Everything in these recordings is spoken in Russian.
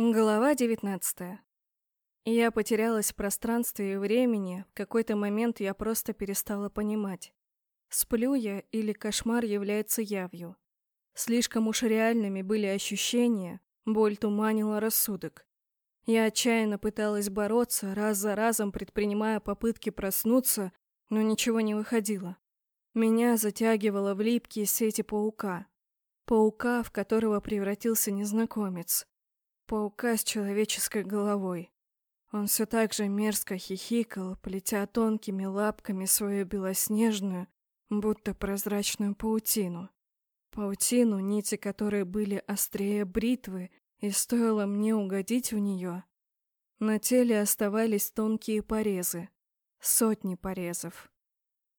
Глава 19. Я потерялась в пространстве и времени, в какой-то момент я просто перестала понимать, сплю я или кошмар является явью. Слишком уж реальными были ощущения, боль туманила рассудок. Я отчаянно пыталась бороться, раз за разом предпринимая попытки проснуться, но ничего не выходило. Меня затягивало в липкие сети паука. Паука, в которого превратился незнакомец паука с человеческой головой. Он все так же мерзко хихикал, плетя тонкими лапками свою белоснежную, будто прозрачную паутину. Паутину, нити которой были острее бритвы, и стоило мне угодить в нее. На теле оставались тонкие порезы, сотни порезов.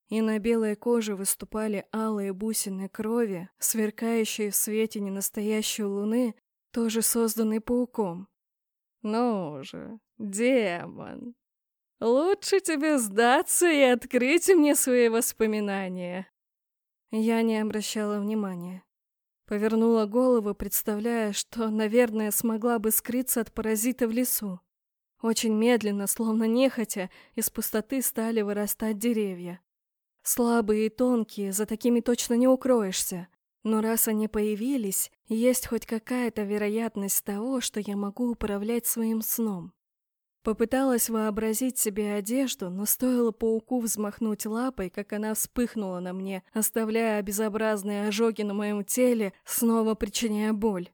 И на белой коже выступали алые бусины крови, сверкающие в свете ненастоящей луны, тоже созданный пауком. «Ну же, демон, лучше тебе сдаться и открыть мне свои воспоминания». Я не обращала внимания. Повернула голову, представляя, что, наверное, смогла бы скрыться от паразита в лесу. Очень медленно, словно нехотя, из пустоты стали вырастать деревья. Слабые и тонкие, за такими точно не укроешься. Но раз они появились, есть хоть какая-то вероятность того, что я могу управлять своим сном. Попыталась вообразить себе одежду, но стоило пауку взмахнуть лапой, как она вспыхнула на мне, оставляя безобразные ожоги на моем теле, снова причиняя боль.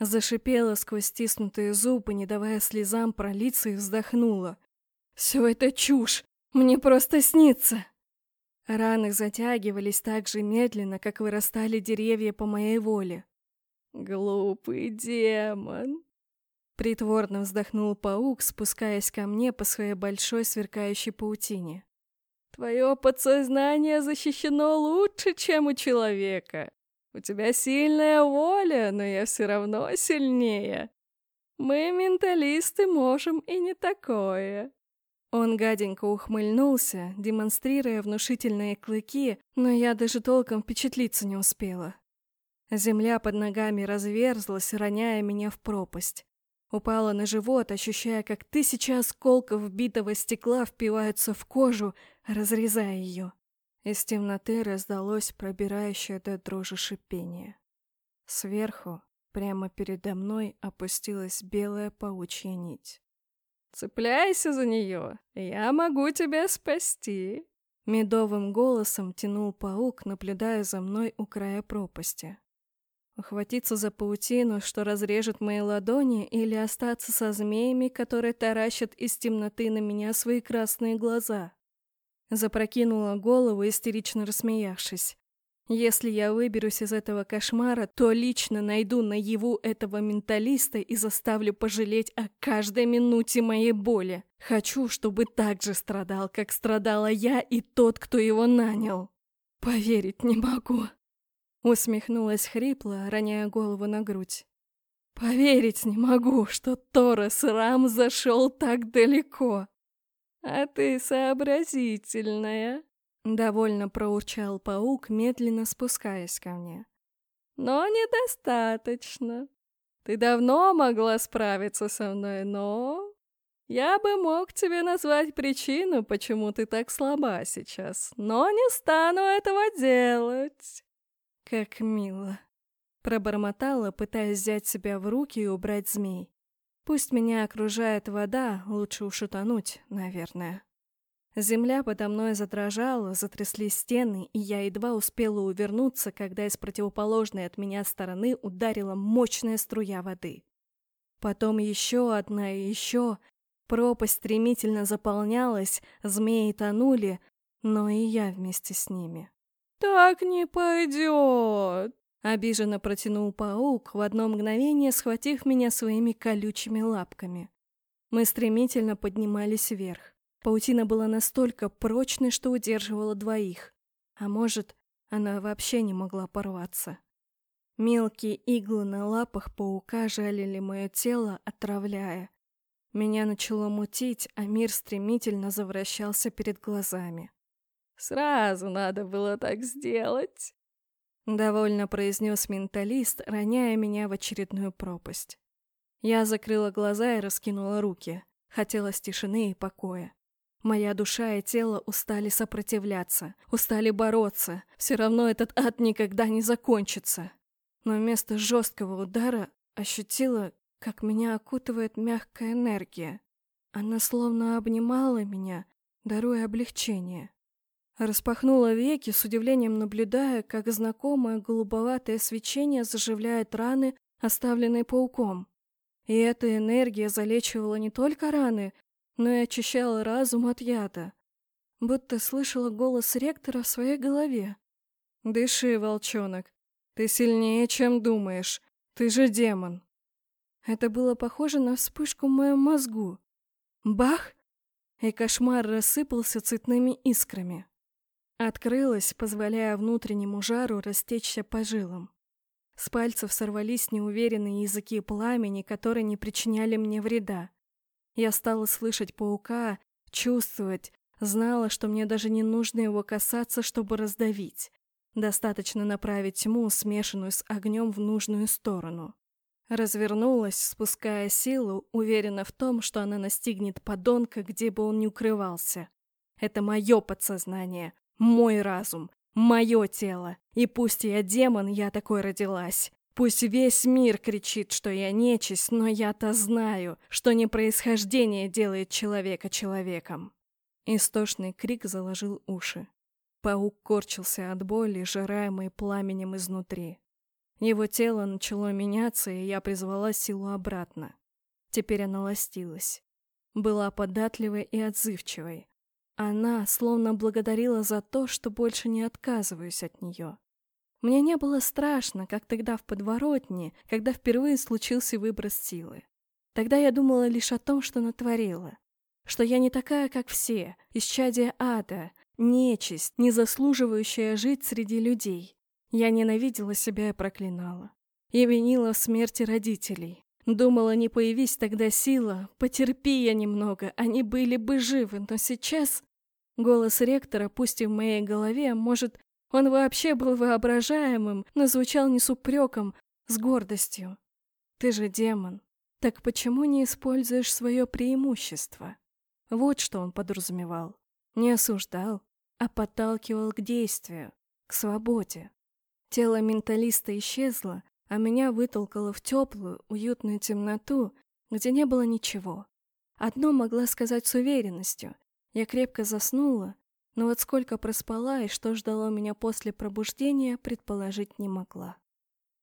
Зашипела сквозь стиснутые зубы, не давая слезам пролиться, и вздохнула. «Все это чушь! Мне просто снится!» Раны затягивались так же медленно, как вырастали деревья по моей воле. «Глупый демон!» Притворно вздохнул паук, спускаясь ко мне по своей большой сверкающей паутине. «Твое подсознание защищено лучше, чем у человека. У тебя сильная воля, но я все равно сильнее. Мы, менталисты, можем и не такое. Он гаденько ухмыльнулся, демонстрируя внушительные клыки, но я даже толком впечатлиться не успела. Земля под ногами разверзлась, роняя меня в пропасть. Упала на живот, ощущая, как тысячи осколков битого стекла впиваются в кожу, разрезая ее. Из темноты раздалось пробирающее до дрожи шипение. Сверху, прямо передо мной, опустилась белая паучья нить. Цепляйся за нее, я могу тебя спасти!» Медовым голосом тянул паук, наблюдая за мной у края пропасти. Ухватиться за паутину, что разрежет мои ладони, или остаться со змеями, которые таращат из темноты на меня свои красные глаза? Запрокинула голову, истерично рассмеявшись. Если я выберусь из этого кошмара, то лично найду наяву этого менталиста и заставлю пожалеть о каждой минуте моей боли. Хочу, чтобы так же страдал, как страдала я и тот, кто его нанял. Поверить не могу. Усмехнулась хрипло, роняя голову на грудь. Поверить не могу, что Торос Рам зашел так далеко. А ты сообразительная. Довольно проурчал паук, медленно спускаясь ко мне. Но недостаточно. Ты давно могла справиться со мной, но... Я бы мог тебе назвать причину, почему ты так слаба сейчас, но не стану этого делать. Как мило. Пробормотала, пытаясь взять себя в руки и убрать змей. Пусть меня окружает вода, лучше уж утонуть, наверное. Земля подо мной задрожала, затряслись стены, и я едва успела увернуться, когда из противоположной от меня стороны ударила мощная струя воды. Потом еще одна и еще. Пропасть стремительно заполнялась, змеи тонули, но и я вместе с ними. «Так не пойдет!» Обиженно протянул паук, в одно мгновение схватив меня своими колючими лапками. Мы стремительно поднимались вверх. Паутина была настолько прочной, что удерживала двоих. А может, она вообще не могла порваться. Мелкие иглы на лапах паука жалили мое тело, отравляя. Меня начало мутить, а мир стремительно завращался перед глазами. «Сразу надо было так сделать!» Довольно произнес менталист, роняя меня в очередную пропасть. Я закрыла глаза и раскинула руки. Хотелось тишины и покоя. Моя душа и тело устали сопротивляться, устали бороться. Все равно этот ад никогда не закончится. Но вместо жесткого удара ощутила, как меня окутывает мягкая энергия. Она словно обнимала меня, даруя облегчение. Распахнула веки, с удивлением наблюдая, как знакомое голубоватое свечение заживляет раны, оставленные пауком. И эта энергия залечивала не только раны, но и очищала разум от яда. Будто слышала голос ректора в своей голове. «Дыши, волчонок. Ты сильнее, чем думаешь. Ты же демон». Это было похоже на вспышку в моем мозгу. Бах! И кошмар рассыпался цветными искрами. Открылась, позволяя внутреннему жару растечься по жилам. С пальцев сорвались неуверенные языки пламени, которые не причиняли мне вреда. Я стала слышать паука, чувствовать, знала, что мне даже не нужно его касаться, чтобы раздавить. Достаточно направить тьму, смешанную с огнем, в нужную сторону. Развернулась, спуская силу, уверена в том, что она настигнет подонка, где бы он ни укрывался. Это мое подсознание, мой разум, мое тело. И пусть я демон, я такой родилась. Пусть весь мир кричит, что я нечисть, но я-то знаю, что не происхождение делает человека человеком. Истошный крик заложил уши. Паук корчился от боли, жираемый пламенем изнутри. Его тело начало меняться, и я призвала силу обратно. Теперь она ластилась. Была податливой и отзывчивой. Она словно благодарила за то, что больше не отказываюсь от нее. Мне не было страшно, как тогда в подворотне, когда впервые случился выброс силы. Тогда я думала лишь о том, что натворила. Что я не такая, как все, исчадие ада, нечисть, не заслуживающая жить среди людей. Я ненавидела себя и проклинала. И винила в смерти родителей. Думала, не появись тогда сила, потерпи я немного, они были бы живы, но сейчас... Голос ректора, пусть и в моей голове, может, он вообще был воображаемым, но звучал не с упреком, с гордостью. Ты же демон. Так почему не используешь свое преимущество? Вот что он подразумевал. Не осуждал, а подталкивал к действию, к свободе. Тело менталиста исчезло, а меня вытолкало в теплую, уютную темноту, где не было ничего. Одно могла сказать с уверенностью. Я крепко заснула, но вот сколько проспала и что ждало меня после пробуждения, предположить не могла.